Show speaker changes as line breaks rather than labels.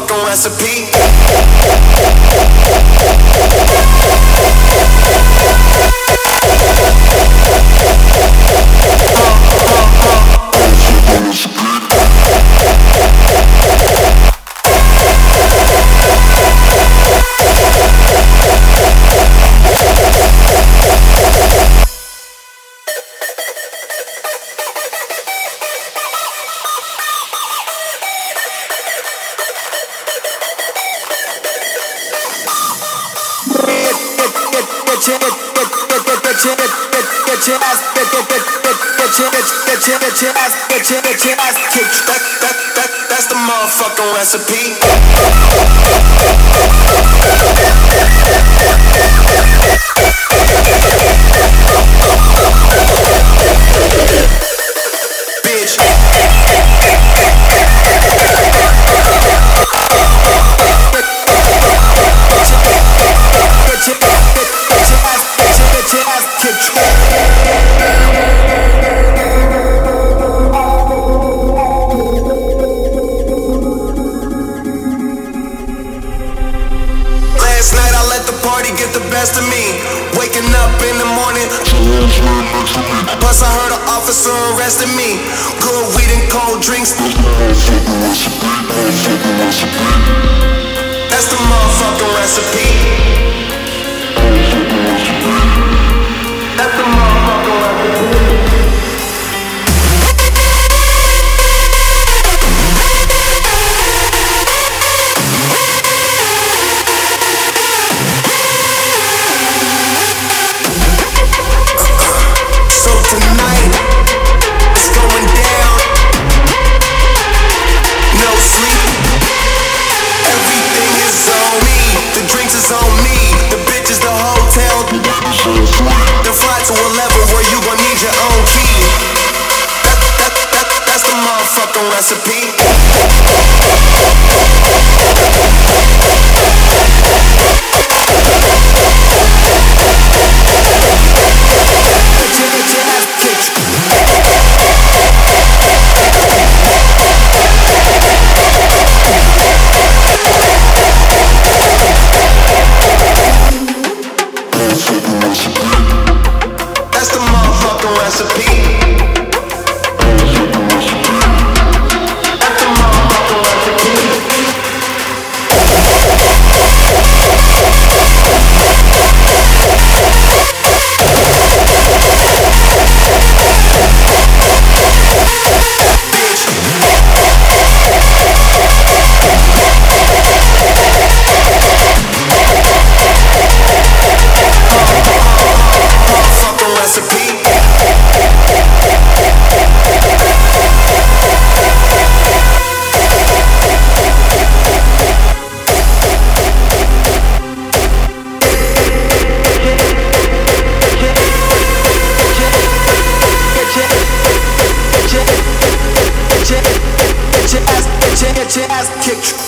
motherfucking recipe. That's the motherfucking recipe. That's the motherfucking recipe. motherfucking recipe. That's the motherfucking recipe. ass kicked.